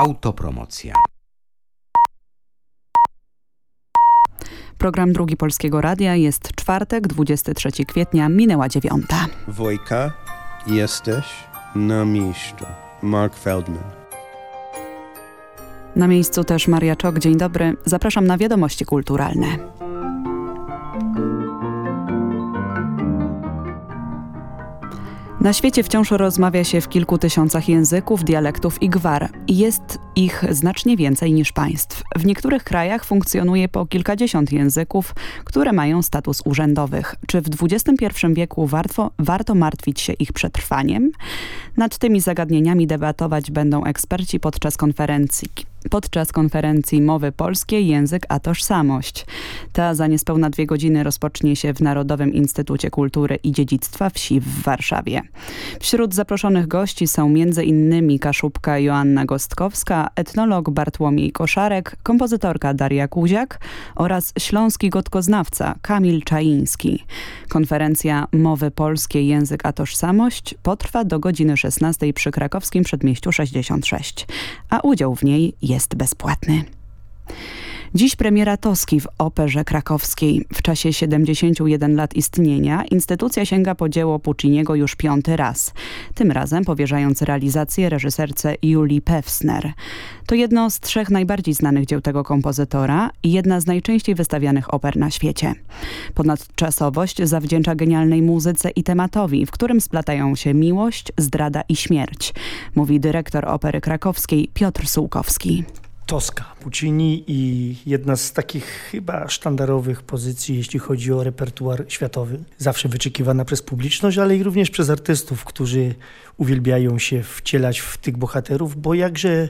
Autopromocja. Program Drugi Polskiego Radia jest czwartek, 23 kwietnia, minęła dziewiąta. Wojka, jesteś na miejscu. Mark Feldman. Na miejscu też Maria Czok. Dzień dobry. Zapraszam na wiadomości kulturalne. Na świecie wciąż rozmawia się w kilku tysiącach języków, dialektów i gwar. Jest ich znacznie więcej niż państw. W niektórych krajach funkcjonuje po kilkadziesiąt języków, które mają status urzędowych. Czy w XXI wieku warto, warto martwić się ich przetrwaniem? Nad tymi zagadnieniami debatować będą eksperci podczas konferencji podczas konferencji Mowy Polskie Język a Tożsamość. Ta za niespełna dwie godziny rozpocznie się w Narodowym Instytucie Kultury i Dziedzictwa Wsi w Warszawie. Wśród zaproszonych gości są m.in. Kaszubka Joanna Gostkowska, etnolog Bartłomiej Koszarek, kompozytorka Daria Kuziak oraz śląski gotkoznawca Kamil Czaiński. Konferencja Mowy Polskie Język a Tożsamość potrwa do godziny 16 przy krakowskim przedmieściu 66, a udział w niej jest bezpłatny. Dziś premiera Toski w Operze Krakowskiej. W czasie 71 lat istnienia instytucja sięga po dzieło Pucciniego już piąty raz. Tym razem powierzając realizację reżyserce Julii Pewsner. To jedno z trzech najbardziej znanych dzieł tego kompozytora i jedna z najczęściej wystawianych oper na świecie. Ponadczasowość zawdzięcza genialnej muzyce i tematowi, w którym splatają się miłość, zdrada i śmierć, mówi dyrektor Opery Krakowskiej Piotr Sułkowski. Toska Puccini i jedna z takich chyba sztandarowych pozycji, jeśli chodzi o repertuar światowy. Zawsze wyczekiwana przez publiczność, ale i również przez artystów, którzy uwielbiają się wcielać w tych bohaterów, bo jakże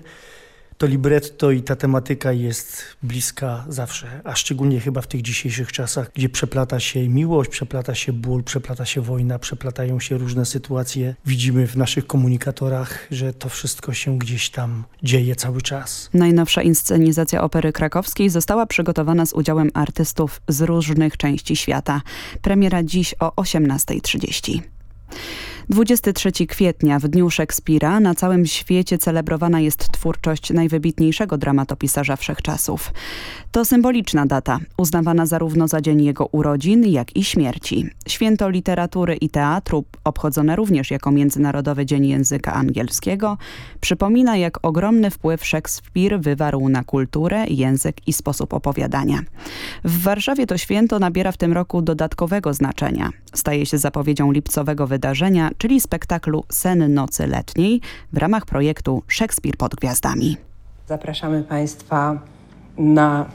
to libretto i ta tematyka jest bliska zawsze, a szczególnie chyba w tych dzisiejszych czasach, gdzie przeplata się miłość, przeplata się ból, przeplata się wojna, przeplatają się różne sytuacje. Widzimy w naszych komunikatorach, że to wszystko się gdzieś tam dzieje cały czas. Najnowsza inscenizacja Opery Krakowskiej została przygotowana z udziałem artystów z różnych części świata. Premiera dziś o 18.30. 23 kwietnia, w dniu Szekspira, na całym świecie celebrowana jest twórczość najwybitniejszego dramatopisarza wszechczasów. To symboliczna data, uznawana zarówno za dzień jego urodzin, jak i śmierci. Święto literatury i teatru, obchodzone również jako Międzynarodowy Dzień Języka Angielskiego, przypomina jak ogromny wpływ Szekspir wywarł na kulturę, język i sposób opowiadania. W Warszawie to święto nabiera w tym roku dodatkowego znaczenia. Staje się zapowiedzią lipcowego wydarzenia, czyli spektaklu Sen Nocy Letniej w ramach projektu Szekspir pod gwiazdami. Zapraszamy Państwa na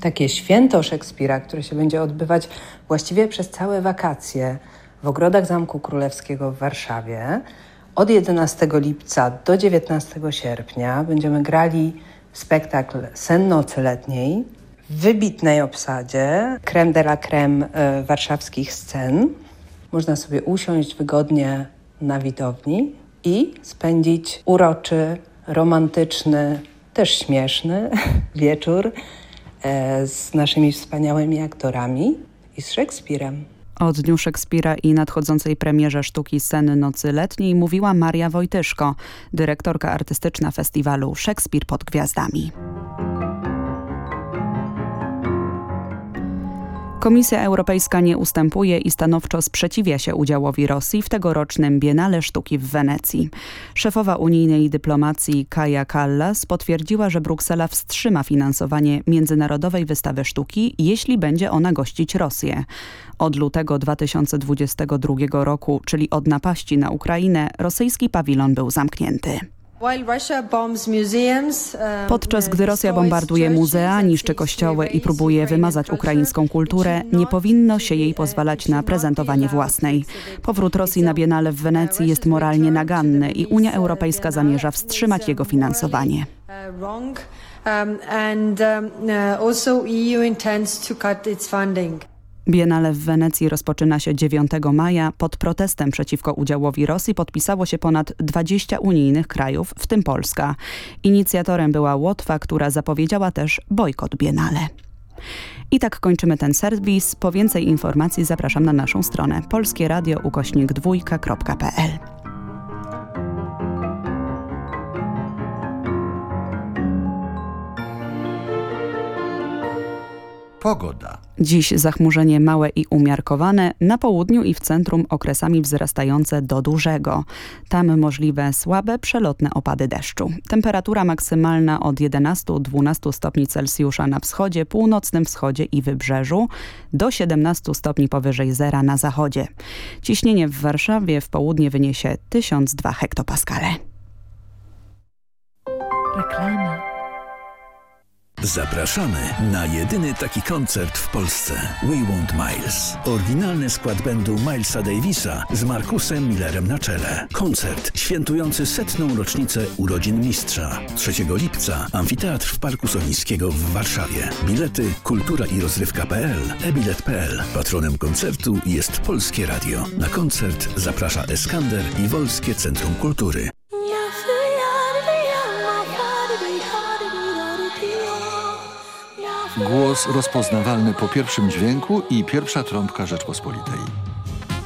takie święto Szekspira, które się będzie odbywać właściwie przez całe wakacje w ogrodach Zamku Królewskiego w Warszawie. Od 11 lipca do 19 sierpnia będziemy grali spektakl Sen Nocy Letniej w wybitnej obsadzie, creme de la creme e, warszawskich scen. Można sobie usiąść wygodnie na widowni i spędzić uroczy, romantyczny, też śmieszny wieczór e, z naszymi wspaniałymi aktorami i z Szekspirem. O Dniu Szekspira i nadchodzącej premierze sztuki Sceny Nocy Letniej mówiła Maria Wojtyszko, dyrektorka artystyczna festiwalu Szekspir pod Gwiazdami. Komisja Europejska nie ustępuje i stanowczo sprzeciwia się udziałowi Rosji w tegorocznym Biennale Sztuki w Wenecji. Szefowa unijnej dyplomacji Kaja Kallas potwierdziła, że Bruksela wstrzyma finansowanie międzynarodowej wystawy sztuki, jeśli będzie ona gościć Rosję. Od lutego 2022 roku, czyli od napaści na Ukrainę, rosyjski pawilon był zamknięty. Podczas gdy Rosja bombarduje muzea, niszczy kościoły i próbuje wymazać ukraińską kulturę, nie powinno się jej pozwalać na prezentowanie własnej. Powrót Rosji na Biennale w Wenecji jest moralnie naganny i Unia Europejska zamierza wstrzymać jego finansowanie. and also EU intends to cut its funding. Biennale w Wenecji rozpoczyna się 9 maja. Pod protestem przeciwko udziałowi Rosji podpisało się ponad 20 unijnych krajów, w tym Polska. Inicjatorem była Łotwa, która zapowiedziała też bojkot Biennale. I tak kończymy ten serwis. Po więcej informacji zapraszam na naszą stronę polskieradio ukośnik dwójka.pl. Pogoda. Dziś zachmurzenie małe i umiarkowane, na południu i w centrum okresami wzrastające do dużego. Tam możliwe słabe, przelotne opady deszczu. Temperatura maksymalna od 11-12 stopni Celsjusza na wschodzie, północnym wschodzie i wybrzeżu, do 17 stopni powyżej zera na zachodzie. Ciśnienie w Warszawie w południe wyniesie 1002 hektopaskale. Reklama. Zapraszamy na jedyny taki koncert w Polsce. We Want Miles. Oryginalny skład będu Milesa Davisa z Markusem Millerem na czele. Koncert świętujący setną rocznicę urodzin mistrza. 3 lipca Amfiteatr w Parku Solińskiego w Warszawie. Bilety kultura i rozrywka.pl, ebilet.pl. Patronem koncertu jest Polskie Radio. Na koncert zaprasza Eskander i Wolskie Centrum Kultury. Głos rozpoznawalny po pierwszym dźwięku i pierwsza trąbka Rzeczpospolitej.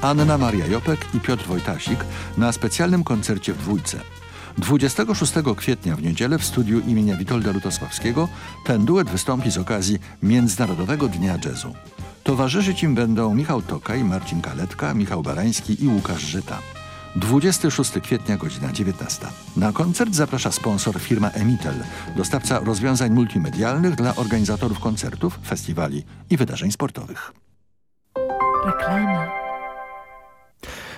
Anna Maria Jopek i Piotr Wojtasik na specjalnym koncercie w Dwójce. 26 kwietnia w niedzielę w studiu imienia Witolda Lutosławskiego ten duet wystąpi z okazji Międzynarodowego Dnia Jazzu. Towarzyszyć im będą Michał Tokaj, Marcin Kaletka, Michał Barański i Łukasz Żyta. 26 kwietnia, godzina 19. Na koncert zaprasza sponsor firma Emitel, dostawca rozwiązań multimedialnych dla organizatorów koncertów, festiwali i wydarzeń sportowych. Reklama.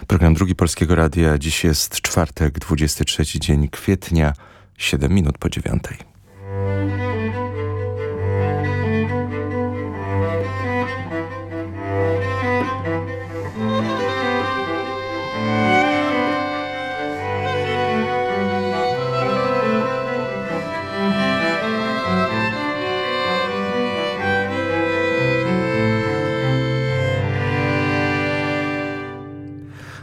Program Drugi Polskiego Radia. Dziś jest czwartek, 23 dzień kwietnia, 7 minut po dziewiątej.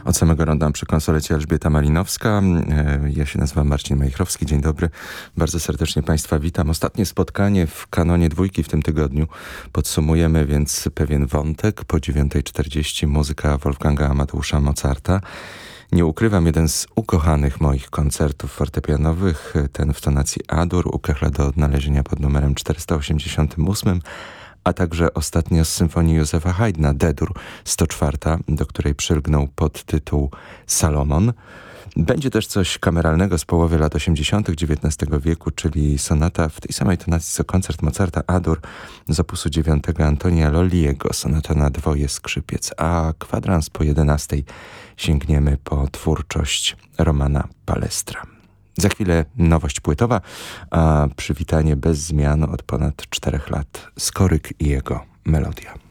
Od samego ronda przy konsolecie Elżbieta Malinowska. E, ja się nazywam Marcin Majchrowski. Dzień dobry. Bardzo serdecznie Państwa witam. Ostatnie spotkanie w kanonie dwójki w tym tygodniu. Podsumujemy więc pewien wątek. Po 9.40 muzyka Wolfganga Amadeusza Mozarta. Nie ukrywam, jeden z ukochanych moich koncertów fortepianowych, ten w tonacji Adur, u do odnalezienia pod numerem 488, a także ostatnio z symfonii Józefa Haydna, D-dur 104, do której przylgnął podtytuł Salomon. Będzie też coś kameralnego z połowy lat 80. XIX wieku, czyli sonata w tej samej tonacji co koncert Mozarta Adur z opusu 9 Antonia Loliego, sonata na dwoje skrzypiec, a kwadrans po 11 sięgniemy po twórczość Romana Palestra. Za chwilę nowość płytowa, a przywitanie bez zmian od ponad czterech lat. Skoryk i jego melodia.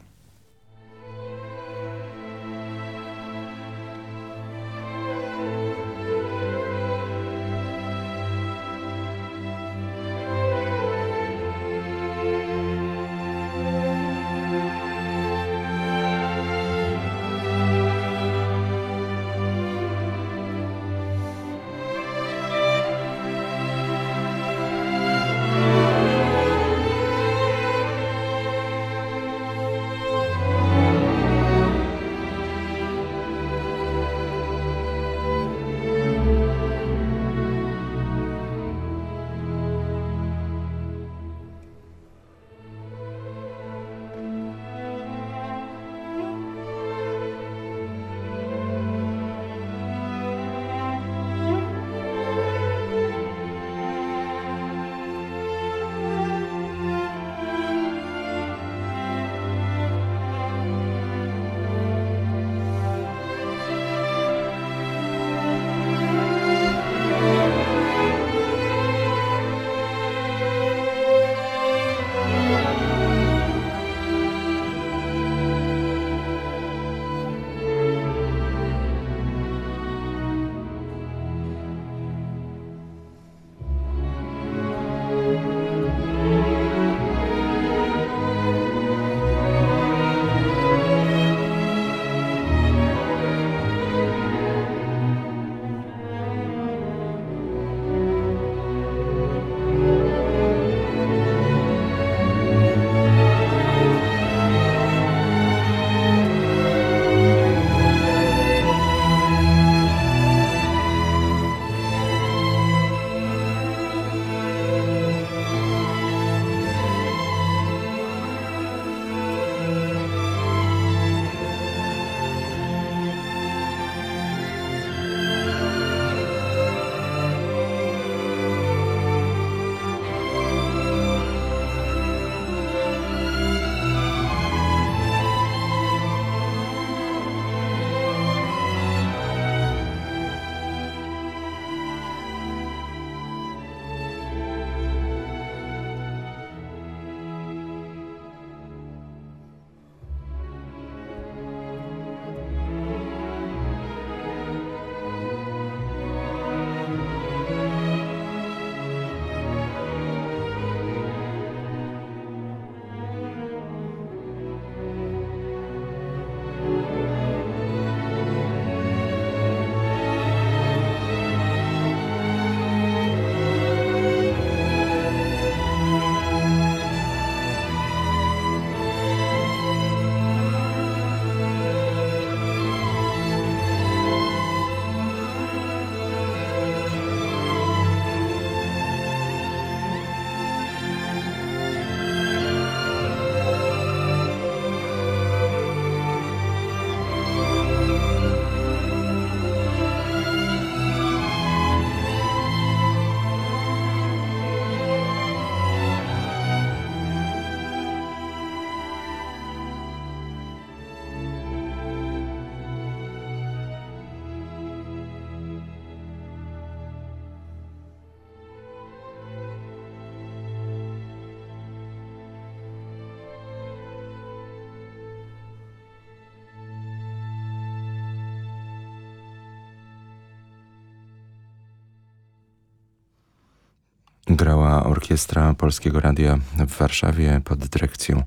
Grała orkiestra Polskiego Radia w Warszawie pod dyrekcją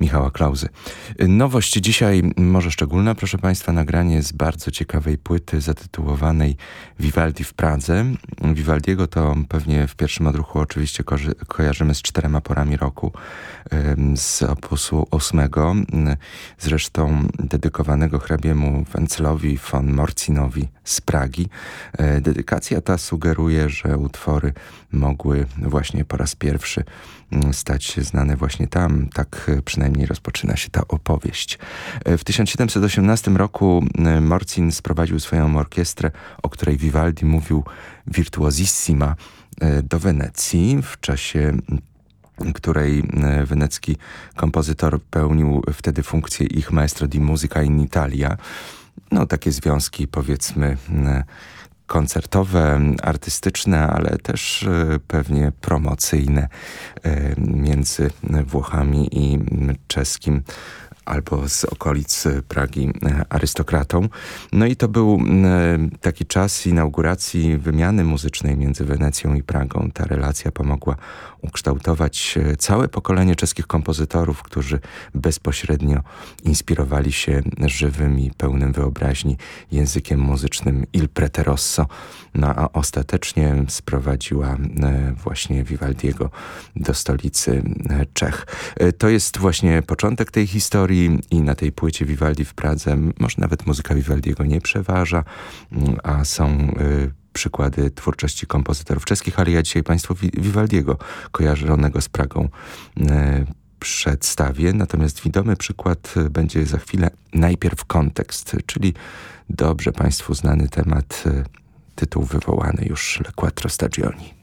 Michała Klauzy. Nowość dzisiaj, może szczególna, proszę Państwa, nagranie z bardzo ciekawej płyty zatytułowanej Vivaldi w Pradze. Vivaldiego to pewnie w pierwszym odruchu oczywiście ko kojarzymy z czterema porami roku, z opusu ósmego, zresztą dedykowanego hrabiemu Wencelowi von Morcinowi z Pragi. E, dedykacja ta sugeruje, że utwory mogły właśnie po raz pierwszy mm, stać się znane właśnie tam. Tak przynajmniej rozpoczyna się ta opowieść. E, w 1718 roku e, Morcin sprowadził swoją orkiestrę, o której Vivaldi mówił virtuosissima, do Wenecji w czasie której wenecki kompozytor pełnił wtedy funkcję ich maestro di musica in Italia no, takie związki powiedzmy koncertowe, artystyczne, ale też e, pewnie promocyjne e, między Włochami i czeskim albo z okolic Pragi e, arystokratą. No i to był taki czas inauguracji wymiany muzycznej między Wenecją i Pragą. Ta relacja pomogła ukształtować e, całe pokolenie czeskich kompozytorów, którzy bezpośrednio inspirowali się żywym i pełnym wyobraźni językiem muzycznym Il Preterosso, no a ostatecznie sprowadziła e, właśnie Vivaldiego do stolicy e, Czech. To jest właśnie początek tej historii i na tej płycie Vivaldi w Pradze może nawet muzyka Vivaldiego nie przeważa, a są przykłady twórczości kompozytorów czeskich, ale ja dzisiaj Państwu Vivaldiego, kojarzonego z Pragą, e, przedstawię. Natomiast widomy przykład będzie za chwilę najpierw kontekst, czyli dobrze Państwu znany temat, e, tytuł wywołany już Le Quattro Stagioni.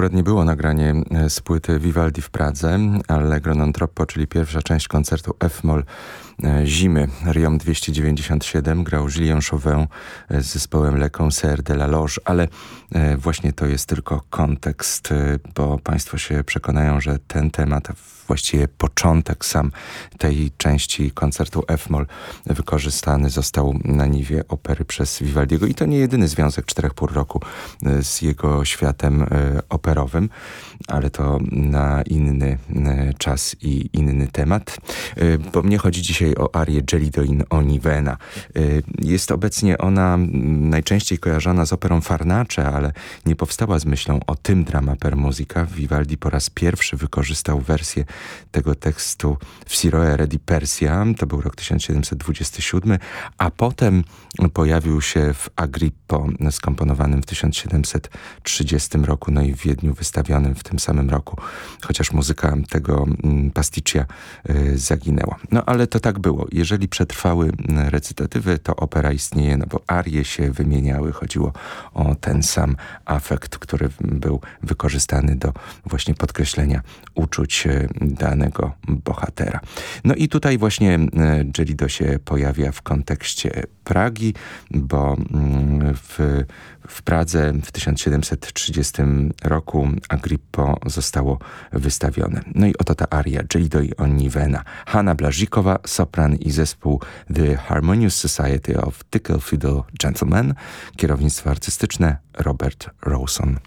Akurat nie było nagranie e, z płyty Vivaldi w Pradze, Allegro non troppo, czyli pierwsza część koncertu F-moll zimy Riom 297 grał Julien Chauvin z zespołem Le Concert de la Loge, ale właśnie to jest tylko kontekst, bo Państwo się przekonają, że ten temat, właściwie początek sam tej części koncertu F-moll wykorzystany został na niwie opery przez Vivaldiego i to nie jedyny związek czterech pół roku z jego światem operowym, ale to na inny czas i inny temat. Bo mnie chodzi dzisiaj o arię Gelido in Onivena. Jest obecnie ona najczęściej kojarzona z operą Farnacze, ale nie powstała z myślą o tym drama per musica. Vivaldi po raz pierwszy wykorzystał wersję tego tekstu w Siroe Redi Persia, to był rok 1727, a potem pojawił się w Agrippo, skomponowanym w 1730 roku, no i w Wiedniu wystawionym w tym samym roku, chociaż muzyka tego mm, pasticcia y, zaginęła. No ale to tak było. Jeżeli przetrwały recytatywy, to opera istnieje, no bo arie się wymieniały. Chodziło o ten sam afekt, który był wykorzystany do właśnie podkreślenia uczuć y, danego bohatera. No i tutaj właśnie Gelido się pojawia w kontekście Pragi, bo w, w Pradze w 1730 roku Agrippo zostało wystawione. No i oto ta aria Gelido i Onnivena. Hanna Blażikowa, sopran i zespół The Harmonious Society of Tickle Fiddle Gentlemen, kierownictwo artystyczne Robert Rawson.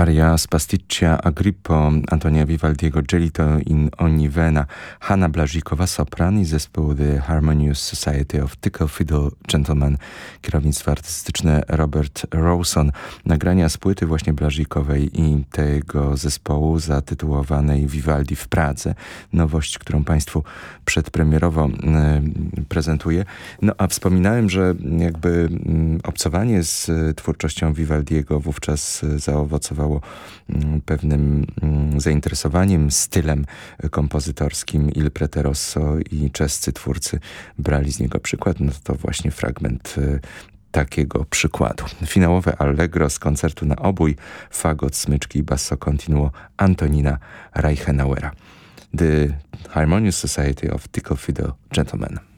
Aria z Pasticcia Agrippo Antonia Vivaldiego Gelito in ogni vena Hanna Blażikowa sopran i zespół The Harmonious Society of Tickle Fiddle Gentlemen kierownictwo artystyczne Robert Rawson. Nagrania z płyty właśnie Blażikowej i tego zespołu zatytułowanej Vivaldi w Pradze. Nowość, którą Państwu przedpremierowo y, prezentuję. No a wspominałem, że jakby mm, obcowanie z twórczością Vivaldiego wówczas zaowocowało mm, pewnym mm, zainteresowaniem stylem kompozytorskim Il Preterosso i czescy twórcy brali z niego przykład, no to właśnie fragment y, takiego przykładu. Finałowe Allegro z koncertu na obój, fagot, smyczki i basso continuo Antonina Reichenauera. The Harmonious Society of Tickle Fiddle Gentlemen.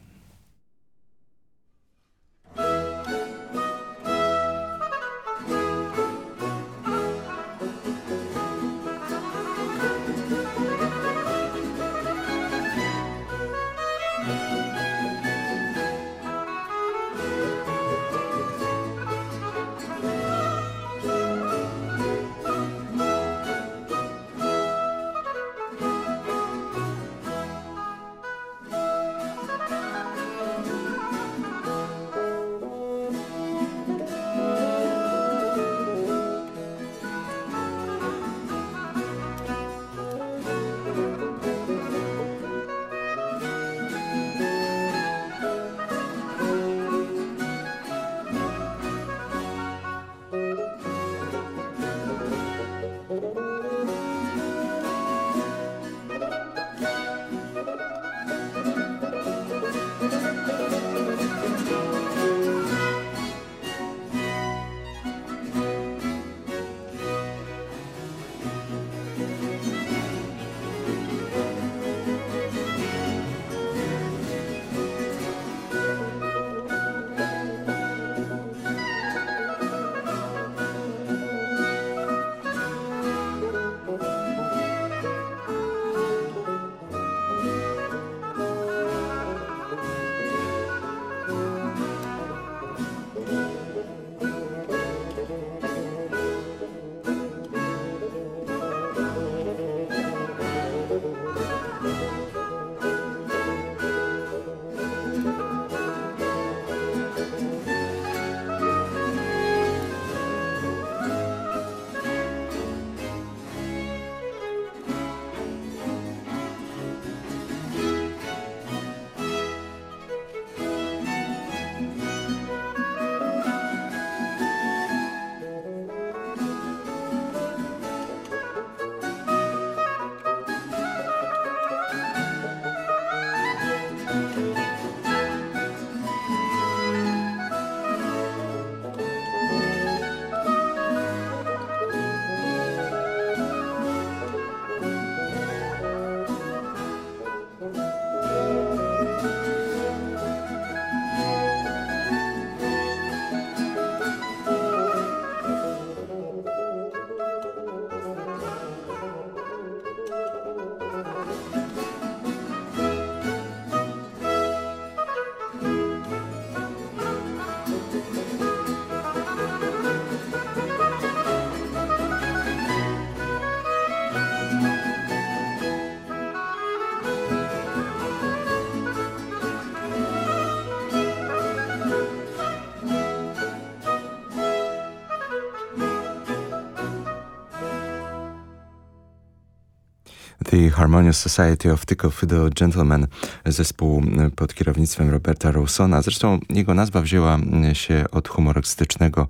Harmonious Society of Tickle Fiddle Gentlemen, zespół pod kierownictwem Roberta Rawsona. Zresztą jego nazwa wzięła się od humorystycznego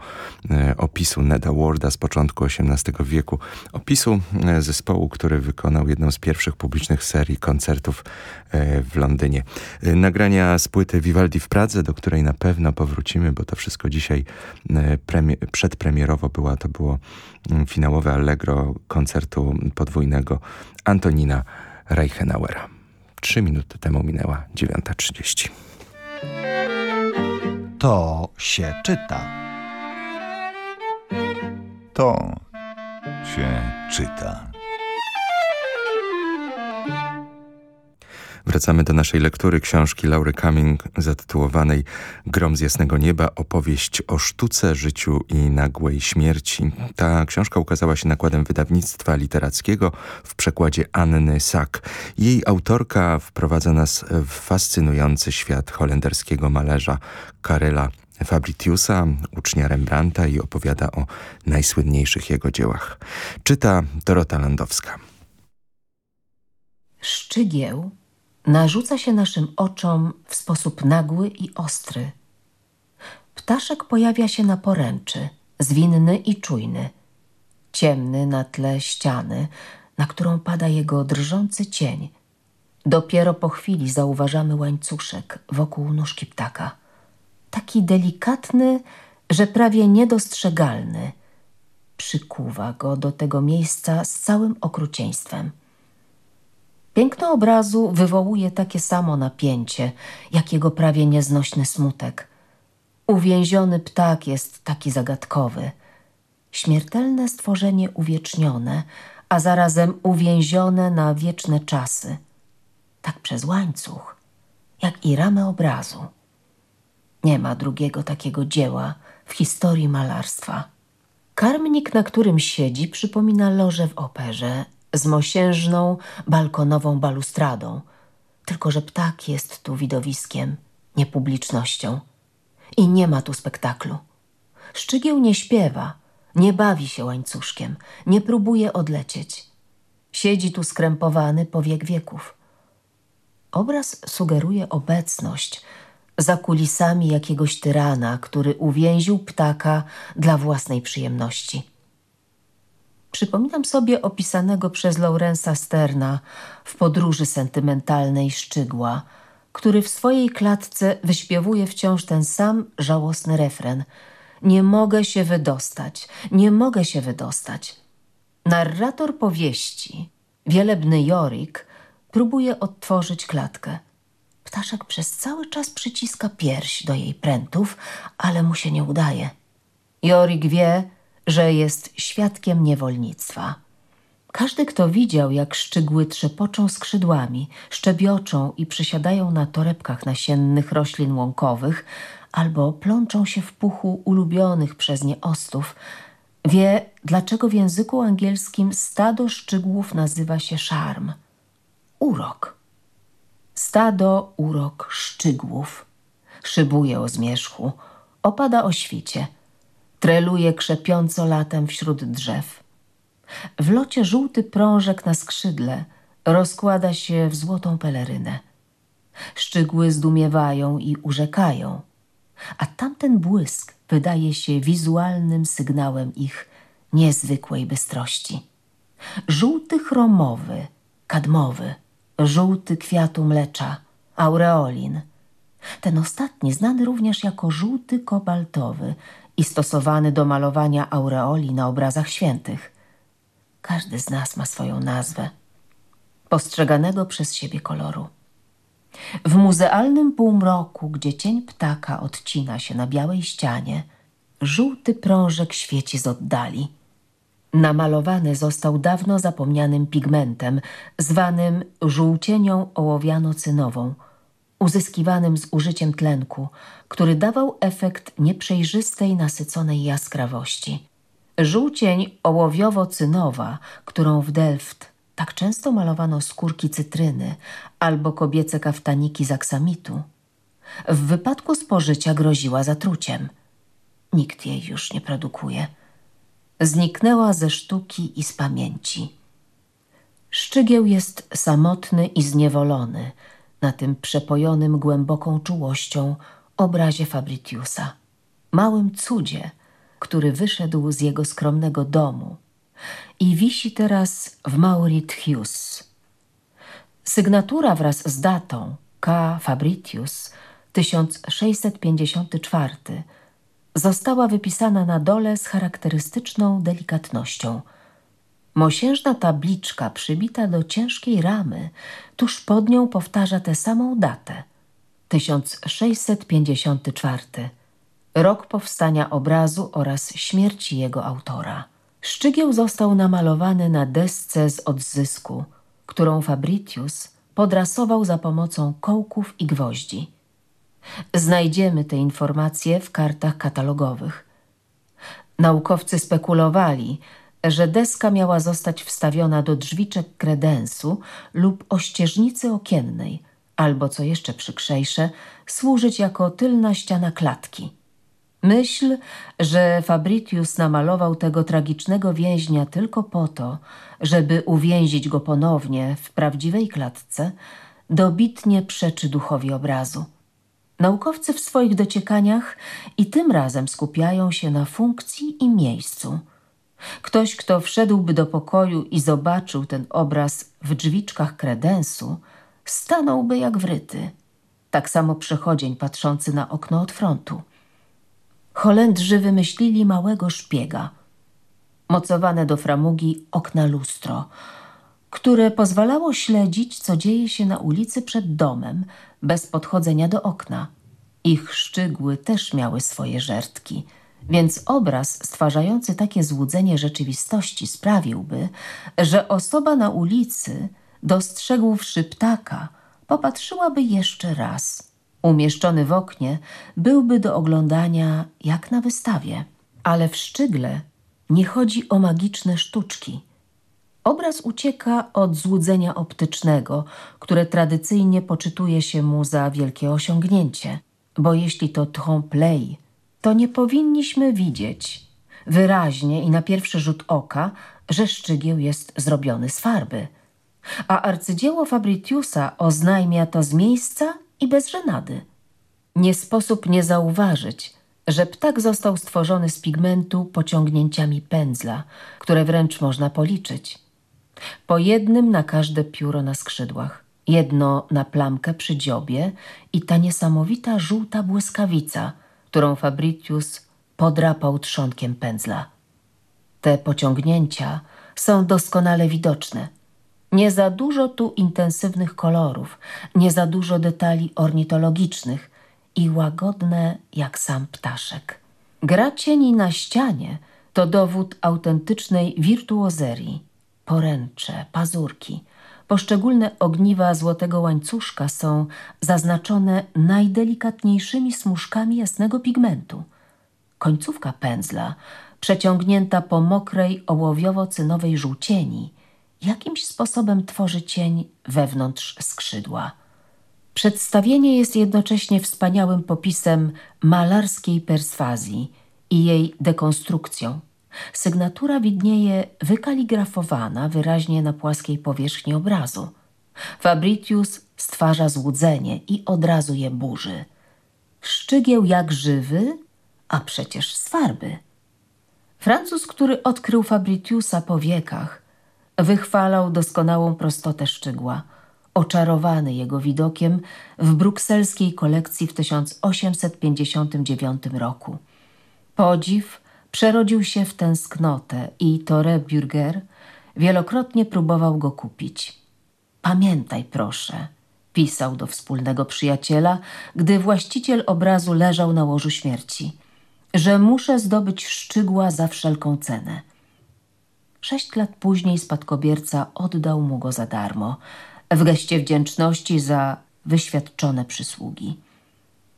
e, opisu Neda Warda z początku XVIII wieku. Opisu e, zespołu, który wykonał jedną z pierwszych publicznych serii koncertów e, w Londynie. Nagrania z płyty Vivaldi w Pradze, do której na pewno powrócimy, bo to wszystko dzisiaj przedpremierowo była, to było finałowe allegro koncertu podwójnego Antonina Reichenauera. Trzy minuty temu minęła 9.30. To się czyta. To się czyta. Wracamy do naszej lektury książki Laury Cumming zatytułowanej Grom z jasnego nieba, opowieść o sztuce, życiu i nagłej śmierci. Ta książka ukazała się nakładem wydawnictwa literackiego w przekładzie Anny Sack. Jej autorka wprowadza nas w fascynujący świat holenderskiego malarza Karela Fabritiusa, ucznia Rembrandta i opowiada o najsłynniejszych jego dziełach. Czyta Dorota Landowska. Szczygieł narzuca się naszym oczom w sposób nagły i ostry. Ptaszek pojawia się na poręczy, zwinny i czujny, ciemny na tle ściany, na którą pada jego drżący cień. Dopiero po chwili zauważamy łańcuszek wokół nóżki ptaka. Taki delikatny, że prawie niedostrzegalny. Przykuwa go do tego miejsca z całym okrucieństwem. Piękno obrazu wywołuje takie samo napięcie, jak jego prawie nieznośny smutek. Uwięziony ptak jest taki zagadkowy. Śmiertelne stworzenie uwiecznione, a zarazem uwięzione na wieczne czasy. Tak przez łańcuch, jak i ramę obrazu. Nie ma drugiego takiego dzieła w historii malarstwa. Karmnik, na którym siedzi, przypomina loże w operze z mosiężną, balkonową balustradą, tylko że ptak jest tu widowiskiem, nie publicznością. I nie ma tu spektaklu. Szczygieł nie śpiewa, nie bawi się łańcuszkiem, nie próbuje odlecieć. Siedzi tu skrępowany po wiek wieków. Obraz sugeruje obecność za kulisami jakiegoś tyrana, który uwięził ptaka dla własnej przyjemności. Przypominam sobie opisanego przez Laurensa Sterna w podróży sentymentalnej Szczygła, który w swojej klatce wyśpiewuje wciąż ten sam żałosny refren. Nie mogę się wydostać, nie mogę się wydostać. Narrator powieści, wielebny Jorik, próbuje odtworzyć klatkę. Ptaszek przez cały czas przyciska pierś do jej prętów, ale mu się nie udaje. Jorik wie, że jest świadkiem niewolnictwa. Każdy, kto widział, jak szczygły trzepoczą skrzydłami, szczebioczą i przysiadają na torebkach nasiennych roślin łąkowych albo plączą się w puchu ulubionych przez nie ostów, wie, dlaczego w języku angielskim stado szczygłów nazywa się szarm. Urok. Stado, urok, szczygłów. Szybuje o zmierzchu, opada o świcie – treluje krzepiąco latem wśród drzew. W locie żółty prążek na skrzydle rozkłada się w złotą pelerynę. Szczygły zdumiewają i urzekają, a tamten błysk wydaje się wizualnym sygnałem ich niezwykłej bystrości. Żółty chromowy, kadmowy, żółty kwiatu mlecza, aureolin. Ten ostatni znany również jako żółty kobaltowy, i stosowany do malowania aureoli na obrazach świętych. Każdy z nas ma swoją nazwę, postrzeganego przez siebie koloru. W muzealnym półmroku, gdzie cień ptaka odcina się na białej ścianie, żółty prążek świeci z oddali. Namalowany został dawno zapomnianym pigmentem, zwanym żółcienią ołowiano-cynową – uzyskiwanym z użyciem tlenku, który dawał efekt nieprzejrzystej, nasyconej jaskrawości. Żółcień ołowiowo-cynowa, którą w Delft tak często malowano skórki cytryny albo kobiece kaftaniki z aksamitu, w wypadku spożycia groziła zatruciem. Nikt jej już nie produkuje. Zniknęła ze sztuki i z pamięci. Szczygieł jest samotny i zniewolony – na tym przepojonym głęboką czułością obrazie Fabritiusa, małym cudzie, który wyszedł z jego skromnego domu i wisi teraz w Mauritius. Sygnatura wraz z datą K. Fabritius 1654 została wypisana na dole z charakterystyczną delikatnością – Mosiężna tabliczka przybita do ciężkiej ramy, tuż pod nią powtarza tę samą datę 1654, rok powstania obrazu oraz śmierci jego autora. Szczygieł został namalowany na desce z odzysku, którą Fabritius podrasował za pomocą kołków i gwoździ. Znajdziemy te informacje w kartach katalogowych. Naukowcy spekulowali, że deska miała zostać wstawiona do drzwiczek kredensu lub ościeżnicy okiennej, albo co jeszcze przykrzejsze, służyć jako tylna ściana klatki. Myśl, że Fabricius namalował tego tragicznego więźnia tylko po to, żeby uwięzić go ponownie w prawdziwej klatce, dobitnie przeczy duchowi obrazu. Naukowcy w swoich dociekaniach i tym razem skupiają się na funkcji i miejscu. Ktoś, kto wszedłby do pokoju i zobaczył ten obraz w drzwiczkach kredensu, stanąłby jak wryty. Tak samo przechodzień patrzący na okno od frontu. Holendrzy wymyślili małego szpiega, mocowane do framugi okna lustro, które pozwalało śledzić, co dzieje się na ulicy przed domem, bez podchodzenia do okna. Ich szczygły też miały swoje żertki, więc obraz stwarzający takie złudzenie rzeczywistości sprawiłby, że osoba na ulicy, dostrzegłszy ptaka, popatrzyłaby jeszcze raz. Umieszczony w oknie byłby do oglądania jak na wystawie. Ale w szczygle nie chodzi o magiczne sztuczki – Obraz ucieka od złudzenia optycznego, które tradycyjnie poczytuje się mu za wielkie osiągnięcie. Bo jeśli to trompe-l'œil, to nie powinniśmy widzieć wyraźnie i na pierwszy rzut oka, że szczygieł jest zrobiony z farby. A arcydzieło Fabritiusa oznajmia to z miejsca i bez żenady. Nie sposób nie zauważyć, że ptak został stworzony z pigmentu pociągnięciami pędzla, które wręcz można policzyć. Po jednym na każde pióro na skrzydłach, jedno na plamkę przy dziobie i ta niesamowita żółta błyskawica, którą Fabricius podrapał trzonkiem pędzla. Te pociągnięcia są doskonale widoczne. Nie za dużo tu intensywnych kolorów, nie za dużo detali ornitologicznych i łagodne jak sam ptaszek. Gra cieni na ścianie to dowód autentycznej wirtuozerii poręcze, pazurki. Poszczególne ogniwa złotego łańcuszka są zaznaczone najdelikatniejszymi smużkami jasnego pigmentu. Końcówka pędzla, przeciągnięta po mokrej, ołowiowo-cynowej żółcieni, jakimś sposobem tworzy cień wewnątrz skrzydła. Przedstawienie jest jednocześnie wspaniałym popisem malarskiej perswazji i jej dekonstrukcją. Sygnatura widnieje wykaligrafowana wyraźnie na płaskiej powierzchni obrazu. Fabricius stwarza złudzenie i od razu je burzy. Szczygieł jak żywy, a przecież z farby. Francuz, który odkrył Fabriciusa po wiekach, wychwalał doskonałą prostotę szczygła, oczarowany jego widokiem w brukselskiej kolekcji w 1859 roku. Podziw przerodził się w tęsknotę i Tore Bürger wielokrotnie próbował go kupić. Pamiętaj proszę, pisał do wspólnego przyjaciela, gdy właściciel obrazu leżał na łożu śmierci, że muszę zdobyć szczygła za wszelką cenę. Sześć lat później spadkobierca oddał mu go za darmo, w geście wdzięczności za wyświadczone przysługi.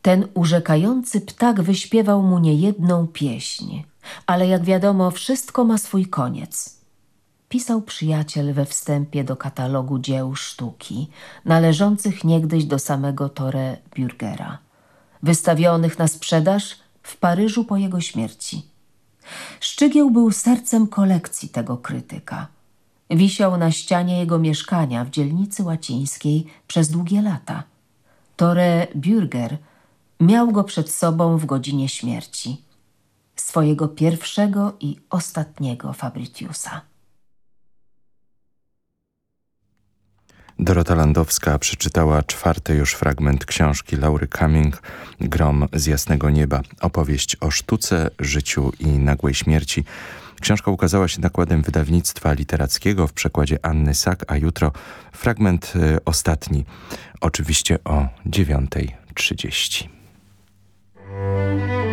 Ten urzekający ptak wyśpiewał mu niejedną pieśń, ale jak wiadomo, wszystko ma swój koniec. Pisał przyjaciel we wstępie do katalogu dzieł sztuki, należących niegdyś do samego Tore Bürgera, wystawionych na sprzedaż w Paryżu po jego śmierci. Szczygieł był sercem kolekcji tego krytyka. Wisiał na ścianie jego mieszkania w dzielnicy łacińskiej przez długie lata. Tore Bürger miał go przed sobą w godzinie śmierci swojego pierwszego i ostatniego Fabriciusa. Dorota Landowska przeczytała czwarty już fragment książki Laury Cumming Grom z jasnego nieba. Opowieść o sztuce, życiu i nagłej śmierci. Książka ukazała się nakładem wydawnictwa literackiego w przekładzie Anny Sak, a jutro fragment y, ostatni, oczywiście o 9.30. Música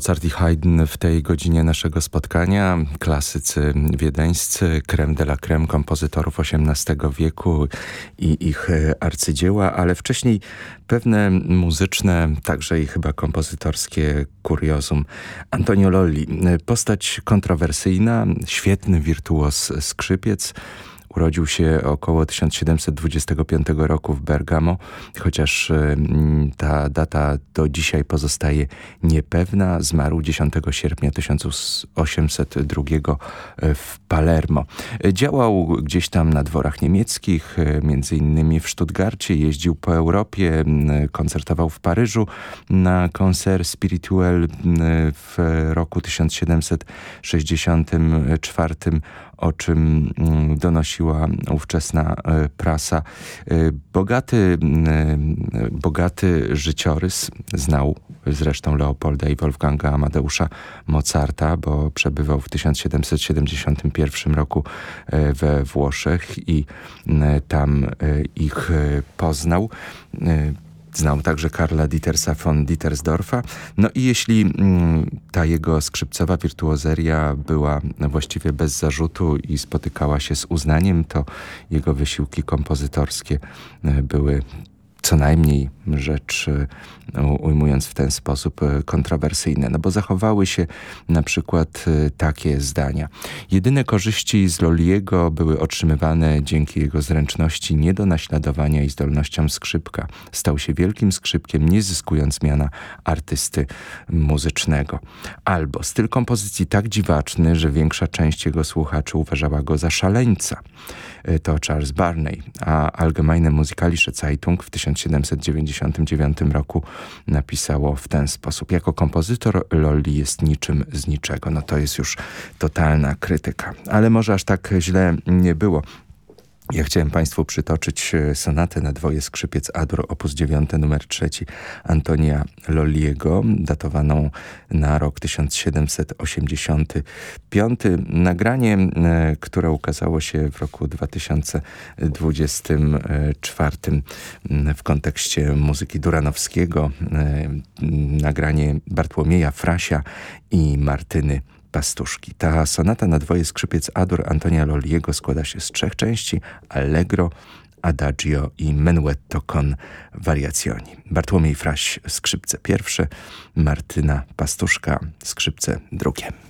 Mozart i Haydn w tej godzinie naszego spotkania. Klasycy wiedeńscy, creme de la creme kompozytorów XVIII wieku i ich e, arcydzieła, ale wcześniej pewne muzyczne, także i chyba kompozytorskie kuriozum. Antonio Lolli, postać kontrowersyjna, świetny wirtuos skrzypiec, Urodził się około 1725 roku w Bergamo, chociaż ta data do dzisiaj pozostaje niepewna. Zmarł 10 sierpnia 1802 e, w Palermo. Działał gdzieś tam na dworach niemieckich, e, między innymi w Stuttgarcie, jeździł po Europie, koncertował w Paryżu na Concert Spirituel w roku 1764 o czym mm, donosiła ówczesna e, prasa. E, bogaty, e, bogaty życiorys znał zresztą Leopolda i Wolfganga Amadeusza Mozarta, bo przebywał w 1771 roku we Włoszech i tam ich poznał. Znał także Karla Dietersa von Dietersdorfa. No i jeśli mm, ta jego skrzypcowa wirtuozeria była właściwie bez zarzutu i spotykała się z uznaniem, to jego wysiłki kompozytorskie e, były co najmniej rzecz e, ujmując w ten sposób e, kontrowersyjne, no bo zachowały się na przykład e, takie zdania. Jedyne korzyści z Loliego były otrzymywane dzięki jego zręczności nie do naśladowania i zdolnościom skrzypka. Stał się wielkim skrzypkiem, nie zyskując miana artysty muzycznego. Albo styl kompozycji tak dziwaczny, że większa część jego słuchaczy uważała go za szaleńca. To Charles Barney, a Allgemeine Musikalische Zeitung w 1799 roku napisało w ten sposób. Jako kompozytor Lolli jest niczym z niczego. No to jest już totalna krytyka. Ale może aż tak źle nie było. Ja chciałem Państwu przytoczyć e, sonatę na dwoje skrzypiec Adur op. 9 numer 3 Antonia Lolliego, datowaną na rok 1785. Nagranie, e, które ukazało się w roku 2024 w kontekście muzyki Duranowskiego, e, nagranie Bartłomieja Frasia i Martyny pastuszki. Ta sonata na dwoje skrzypiec Adur Antonia Loliego składa się z trzech części Allegro, Adagio i Menuetto con Variazioni. Bartłomiej Fraś skrzypce pierwsze, Martyna Pastuszka skrzypce drugie.